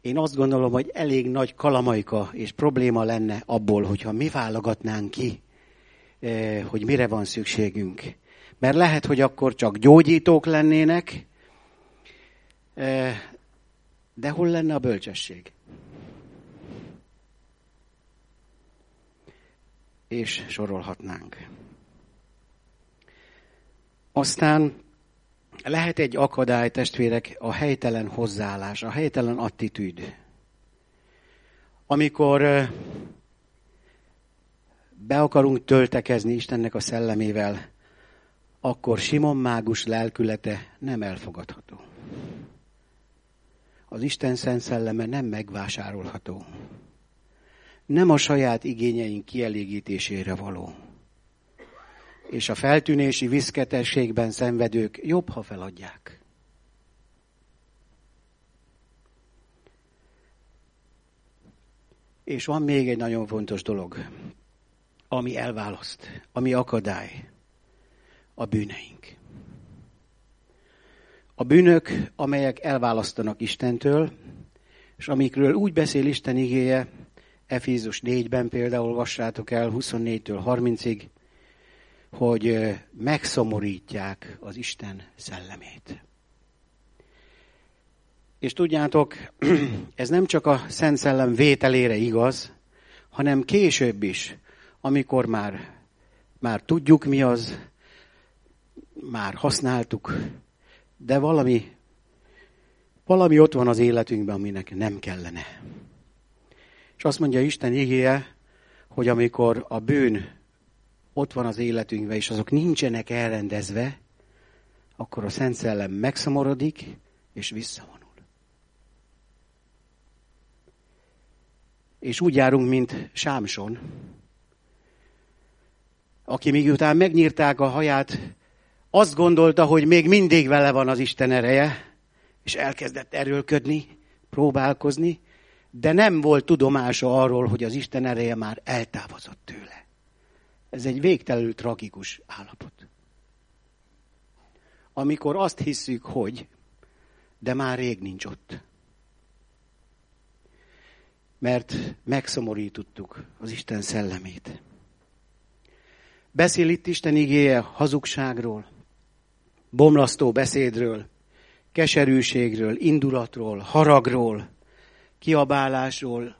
S1: Én azt gondolom, hogy elég nagy kalamajka és probléma lenne abból, hogyha mi válogatnánk ki, eh, hogy mire van szükségünk. Mert lehet, hogy akkor csak gyógyítók lennének, eh, de hol lenne a bölcsesség? És sorolhatnánk. Aztán lehet egy akadály, testvérek, a helytelen hozzáállás, a helytelen attitűd. Amikor be akarunk töltekezni Istennek a szellemével, akkor Simon mágus lelkülete nem elfogadható. Az Isten szent szelleme nem megvásárolható nem a saját igényeink kielégítésére való. És a feltűnési viszketességben szenvedők jobb, ha feladják. És van még egy nagyon fontos dolog, ami elválaszt, ami akadály. A bűneink. A bűnök, amelyek elválasztanak Istentől, és amikről úgy beszél Isten igéje, Efézus 4-ben például olvassátok el 24-től 30-ig, hogy megszomorítják az Isten szellemét. És tudjátok, ez nem csak a Szent Szellem vételére igaz, hanem később is, amikor már, már tudjuk mi az, már használtuk, de valami, valami ott van az életünkben, aminek nem kellene. És azt mondja Isten igéje, hogy amikor a bűn ott van az életünkben, és azok nincsenek elrendezve, akkor a Szent Szellem megszomorodik, és visszavonul. És úgy járunk, mint Sámson, aki miután megnyírták a haját, azt gondolta, hogy még mindig vele van az Isten ereje, és elkezdett erőlködni, próbálkozni, de nem volt tudomása arról, hogy az Isten ereje már eltávozott tőle. Ez egy végtelenül tragikus állapot. Amikor azt hisszük, hogy, de már rég nincs ott. Mert megszomorítottuk az Isten szellemét. Beszél itt Isten igéje hazugságról, bomlasztó beszédről, keserűségről, indulatról, haragról, kiabálásról,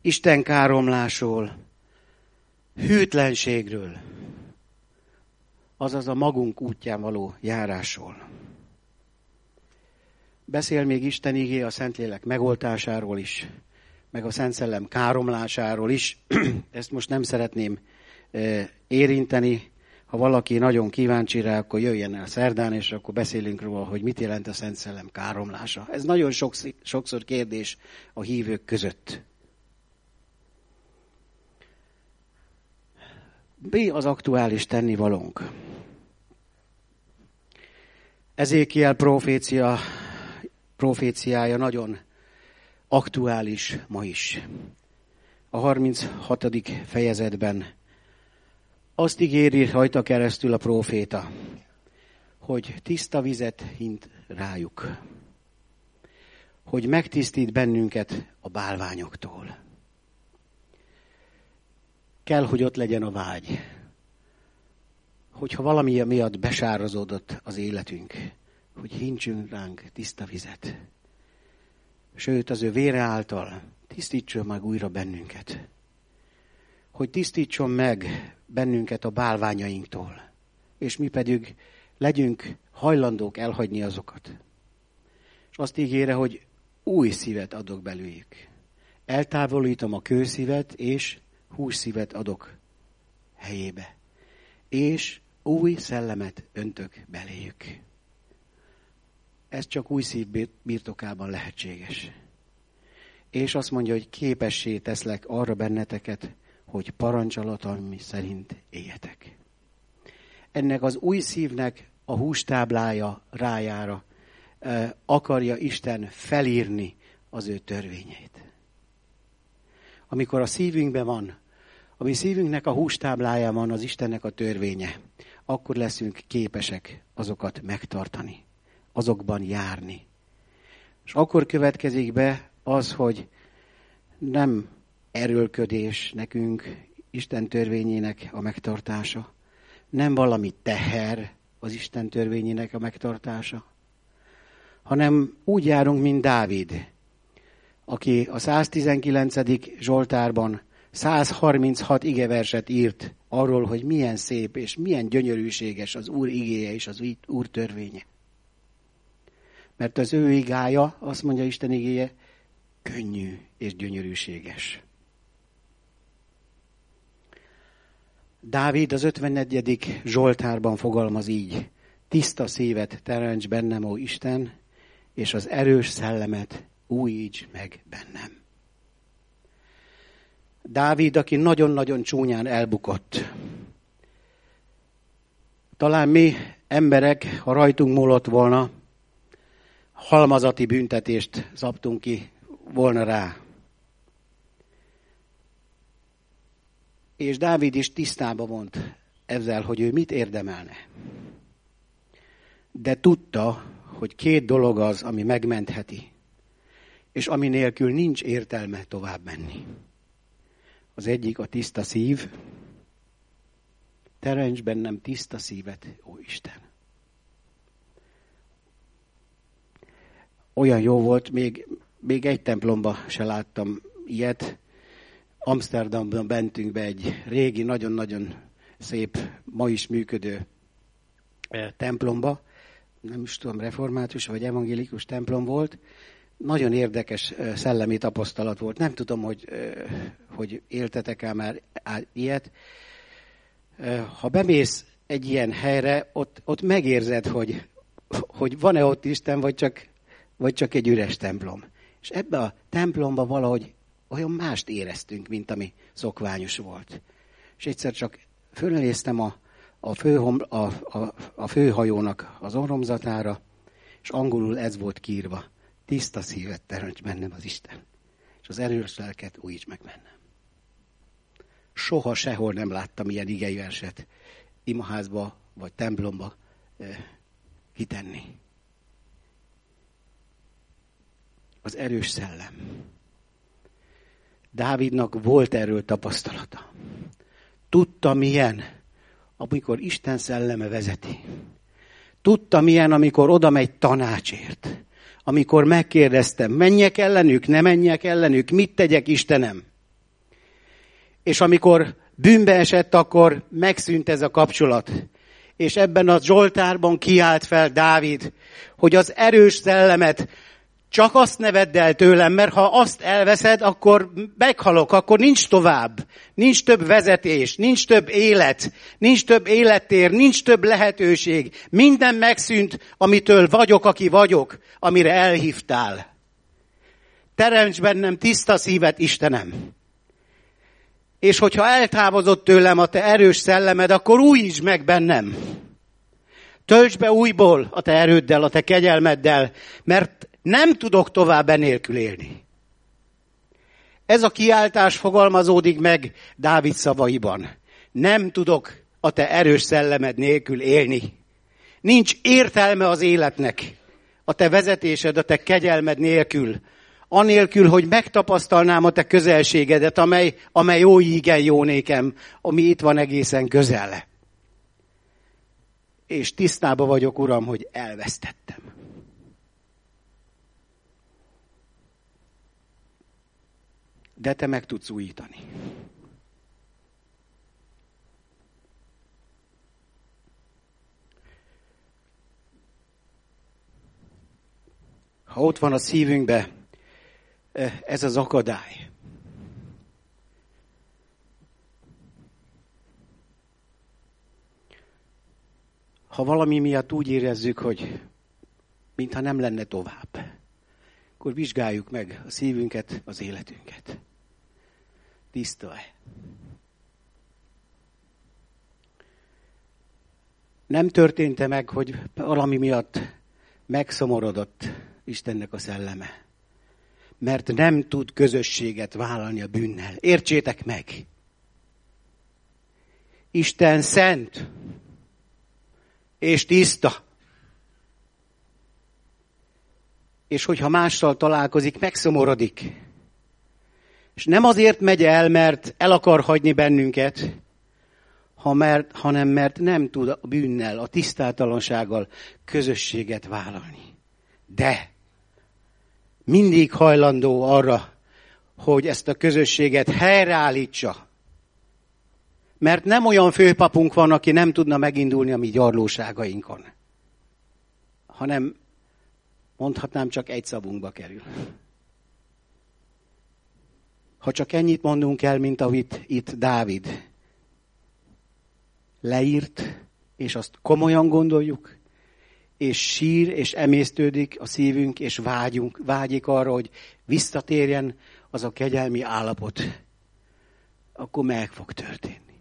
S1: Isten káromlásról, hűtlenségről, azaz a magunk útján való járásról. Beszél még Isten igé a Szentlélek megoltásáról is, meg a Szent Szellem káromlásáról is. Ezt most nem szeretném érinteni. Ha valaki nagyon kíváncsi rá, akkor jöjjen el szerdán, és akkor beszélünk róla, hogy mit jelent a Szent Szellem káromlása. Ez nagyon sokszor, kérdés a hívők között. Mi az aktuális tennivalónk? Ezékiel profécia, proféciája nagyon aktuális ma is. A 36. fejezetben azt ígéri rajta keresztül a próféta, hogy tiszta vizet hint rájuk, hogy megtisztít bennünket a bálványoktól. Kell, hogy ott legyen a vágy, hogyha valami miatt besározódott az életünk, hogy hintsünk ránk tiszta vizet. Sőt, az ő vére által tisztítson meg újra bennünket. Hogy tisztítson meg bennünket a bálványainktól, és mi pedig legyünk hajlandók elhagyni azokat. És azt ígére, hogy új szívet adok belőjük. Eltávolítom a kőszívet, és hússzívet adok helyébe. És új szellemet öntök beléjük. Ez csak új szív birtokában lehetséges. És azt mondja, hogy képessé teszlek arra benneteket, hogy parancsolatom szerint éljetek. Ennek az új szívnek a hústáblája rájára akarja Isten felírni az ő törvényeit. Amikor a szívünkben van, ami szívünknek a hústáblája van az Istennek a törvénye, akkor leszünk képesek azokat megtartani, azokban járni. És akkor következik be az, hogy nem erőlködés nekünk, Isten törvényének a megtartása. Nem valami teher az Isten törvényének a megtartása, hanem úgy járunk, mint Dávid, aki a 119. Zsoltárban 136 igeverset írt arról, hogy milyen szép és milyen gyönyörűséges az Úr igéje és az Úr törvénye. Mert az ő igája, azt mondja Isten igéje, könnyű és gyönyörűséges. Dávid az 54. Zsoltárban fogalmaz így. Tiszta szívet teremts bennem, ó Isten, és az erős szellemet újíts meg bennem. Dávid, aki nagyon-nagyon csúnyán elbukott. Talán mi emberek, ha rajtunk múlott volna, halmazati büntetést szabtunk ki volna rá. És Dávid is tisztába vont ezzel, hogy ő mit érdemelne. De tudta, hogy két dolog az, ami megmentheti, és ami nélkül nincs értelme tovább menni. Az egyik a tiszta szív. Teremts bennem tiszta szívet, ó Isten. Olyan jó volt, még, még egy templomba se láttam ilyet, Amsterdamban bentünk be egy régi, nagyon-nagyon szép, ma is működő eh, templomba, nem is tudom, református vagy evangélikus templom volt. Nagyon érdekes eh, szellemi tapasztalat volt. Nem tudom, hogy, eh, hogy éltetek el már ilyet. Ha bemész egy ilyen helyre, ott, ott megérzed, hogy, hogy van-e ott Isten, vagy csak, vagy csak egy üres templom. És ebbe a templomba valahogy olyan mást éreztünk, mint ami szokványos volt. És egyszer csak fölnéztem a, a, főhom, a, a, a főhajónak az orromzatára, és angolul ez volt kírva. Tiszta szívet teremts bennem az Isten. És az erős lelket újíts meg bennem. Soha sehol nem láttam ilyen igei verset imaházba vagy templomba eh, kitenni. Az erős szellem. Dávidnak volt erről tapasztalata. Tudta milyen, amikor Isten szelleme vezeti. Tudta milyen, amikor oda megy tanácsért. Amikor megkérdeztem, menjek ellenük, ne menjek ellenük, mit tegyek Istenem? És amikor bűnbe esett, akkor megszűnt ez a kapcsolat. És ebben a Zsoltárban kiállt fel Dávid, hogy az erős szellemet csak azt ne vedd el tőlem, mert ha azt elveszed, akkor meghalok, akkor nincs tovább. Nincs több vezetés, nincs több élet, nincs több élettér, nincs több lehetőség. Minden megszűnt, amitől vagyok, aki vagyok, amire elhívtál. Teremts bennem tiszta szívet, Istenem. És hogyha eltávozott tőlem a te erős szellemed, akkor újítsd meg bennem. Tölts be újból a te erőddel, a te kegyelmeddel, mert nem tudok tovább enélkül élni. Ez a kiáltás fogalmazódik meg Dávid szavaiban. Nem tudok a te erős szellemed nélkül élni. Nincs értelme az életnek. A te vezetésed, a te kegyelmed nélkül. Anélkül, hogy megtapasztalnám a te közelségedet, amely, amely ó igen jó nékem, ami itt van egészen közele. És tisztába vagyok, Uram, hogy elvesztettem. De te meg tudsz újítani. Ha ott van a szívünkbe eh, ez az akadály, ha valami miatt úgy érezzük, hogy mintha nem lenne tovább, akkor vizsgáljuk meg a szívünket, az életünket tiszta-e? Nem történt-e meg, hogy valami miatt megszomorodott Istennek a szelleme? Mert nem tud közösséget vállalni a bűnnel. Értsétek meg! Isten szent és tiszta. És hogyha mással találkozik, megszomorodik. És nem azért megy el, mert el akar hagyni bennünket, ha mert, hanem mert nem tud a bűnnel, a tisztátalansággal közösséget vállalni. De mindig hajlandó arra, hogy ezt a közösséget helyreállítsa. Mert nem olyan főpapunk van, aki nem tudna megindulni a mi gyarlóságainkon, hanem mondhatnám csak egy szavunkba kerül. Ha csak ennyit mondunk el, mint amit itt Dávid leírt, és azt komolyan gondoljuk, és sír, és emésztődik a szívünk, és vágyunk, vágyik arra, hogy visszatérjen az a kegyelmi állapot, akkor meg fog történni.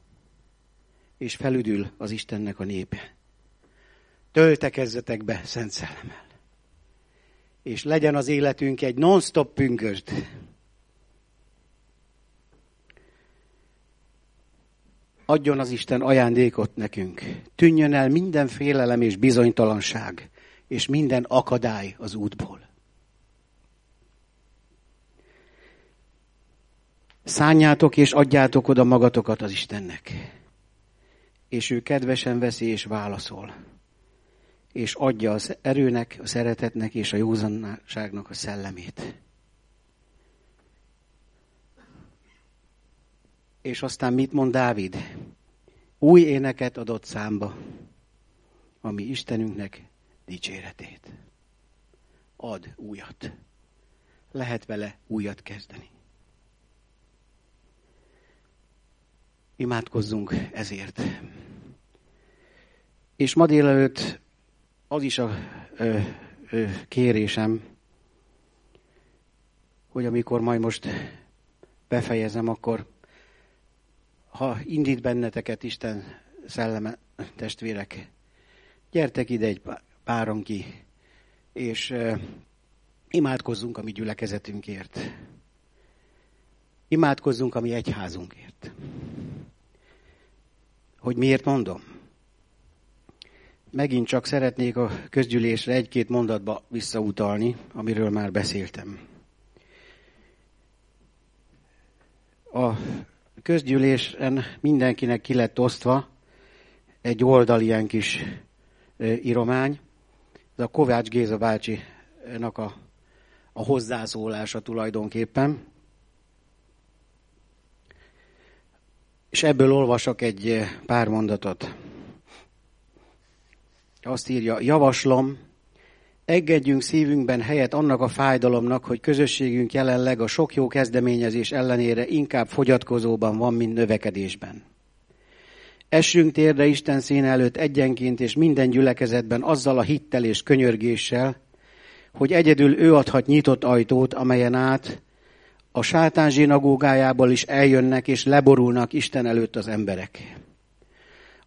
S1: És felüdül az Istennek a népe. Töltekezzetek be Szent Szellemmel. És legyen az életünk egy non-stop pünkösd, adjon az Isten ajándékot nekünk. Tűnjön el minden félelem és bizonytalanság, és minden akadály az útból. Szánjátok és adjátok oda magatokat az Istennek. És ő kedvesen veszi és válaszol. És adja az erőnek, a szeretetnek és a józanságnak a szellemét. És aztán mit mond Dávid? Új éneket adott számba, ami Istenünknek dicséretét. Ad újat. Lehet vele újat kezdeni. Imádkozzunk ezért. És ma délelőtt az is a ö, ö, kérésem, hogy amikor majd most befejezem, akkor ha indít benneteket Isten szelleme, testvérek, gyertek ide egy páron ki, és imádkozzunk a mi gyülekezetünkért. Imádkozzunk a mi egyházunkért. Hogy miért mondom? Megint csak szeretnék a közgyűlésre egy-két mondatba visszautalni, amiről már beszéltem. A közgyűlésen mindenkinek ki lett osztva egy oldal ilyen kis íromány. Ez a Kovács Géza bácsinak a, a hozzászólása tulajdonképpen. És ebből olvasok egy pár mondatot. Azt írja, javaslom, engedjünk szívünkben helyet annak a fájdalomnak, hogy közösségünk jelenleg a sok jó kezdeményezés ellenére inkább fogyatkozóban van, mint növekedésben. Essünk térde Isten szín előtt egyenként és minden gyülekezetben azzal a hittel és könyörgéssel, hogy egyedül ő adhat nyitott ajtót, amelyen át a sátán zsinagógájából is eljönnek és leborulnak Isten előtt az emberek.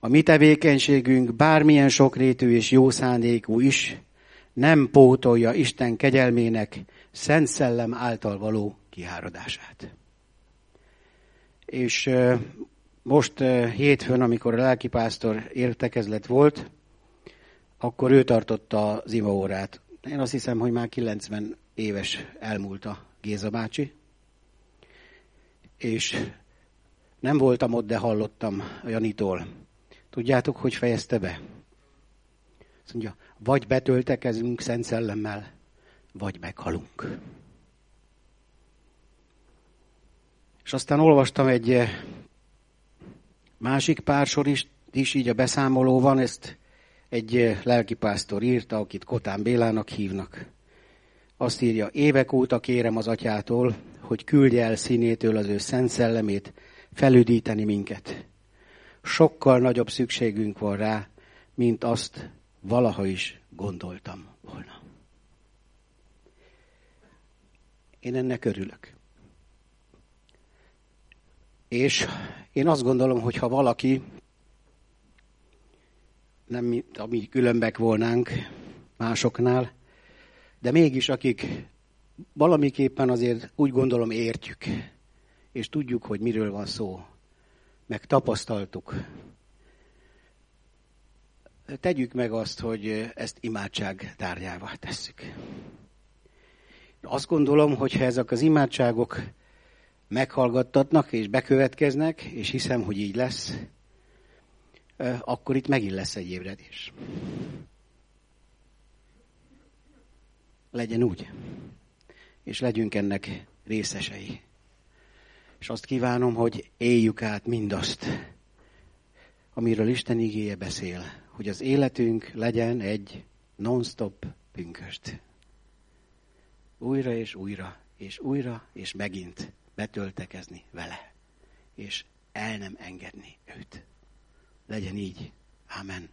S1: A mi tevékenységünk bármilyen sokrétű és jó szándékú is nem pótolja Isten kegyelmének szent szellem által való kiáradását. És most hétfőn, amikor a lelkipásztor értekezlet volt, akkor ő tartotta az imaórát. Én azt hiszem, hogy már 90 éves elmúlt a Géza bácsi, és nem voltam ott, de hallottam a Janitól. Tudjátok, hogy fejezte be? Azt mondja, vagy betöltekezünk Szent Szellemmel, vagy meghalunk. És aztán olvastam egy eh, másik pársor is, is így a beszámoló van, ezt egy eh, lelkipásztor írta, akit Kotán Bélának hívnak. Azt írja, évek óta kérem az atyától, hogy küldje el színétől az ő szent szellemét, felüdíteni minket. Sokkal nagyobb szükségünk van rá, mint azt valaha is gondoltam volna. Én ennek örülök. És én azt gondolom, hogy ha valaki, nem mi, ami különbek volnánk másoknál, de mégis akik valamiképpen azért úgy gondolom értjük, és tudjuk, hogy miről van szó, meg tapasztaltuk. Tegyük meg azt, hogy ezt imádság tárgyává tesszük. Azt gondolom, hogy ha ezek az imádságok meghallgattatnak és bekövetkeznek, és hiszem, hogy így lesz, akkor itt megint lesz egy ébredés. Legyen úgy. És legyünk ennek részesei. És azt kívánom, hogy éljük át mindazt, amiről Isten igéje beszél, hogy az életünk legyen egy non-stop pünköst. Újra és újra, és újra, és megint betöltekezni vele, és el nem engedni őt. Legyen így. Amen.